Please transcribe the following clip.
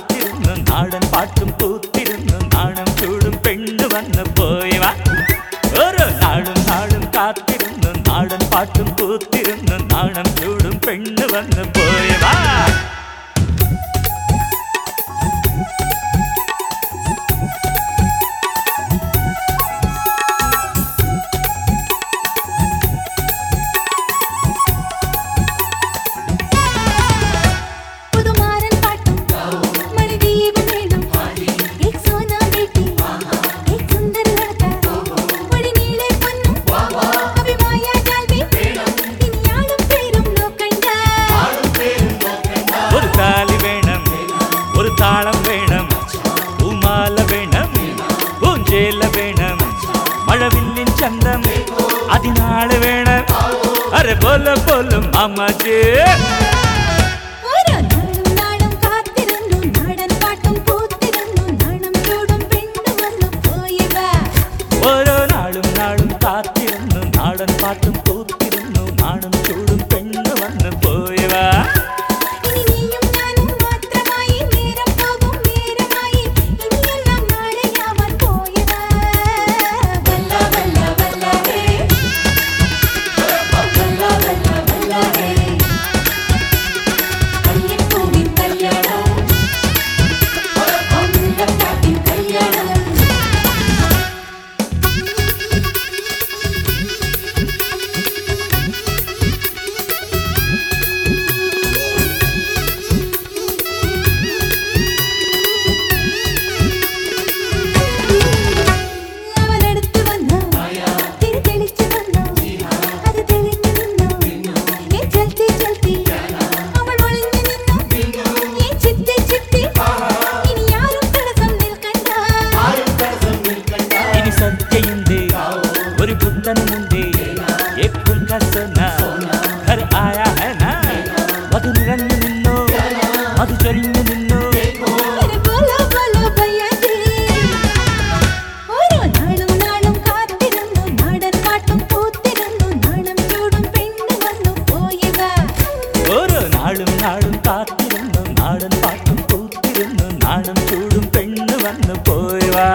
പാടിച്ചിരുന്നു നാടൻ പാട്ടും പൂത്തിരുന്നു നാണം ചൂടും പെണ്ണു വന്ന് പോയവ ഓരോ നാളും നാളും കാത്തിരുന്നു നാടൻ പാട്ടും പൂത്തിരുന്നു നാണം ചൂടും പെണ്ണു വന്ന് போல போலும் அமது ஒரு நாளும் நாளும் காத்திருந்தும் நாடன் பாட்டும் கூத்திருந்தும் நானும் சூழ் रसना। घर आया है ना? मधु निरंग निन्नो मधुचरिंग निन्नो நாளும் நாளும் காத்திருந்தோம் நாடன் பாட்டும் கூத்திருந்தோம் நாடும் சூடும் பெண்ணு வந்து போய்வா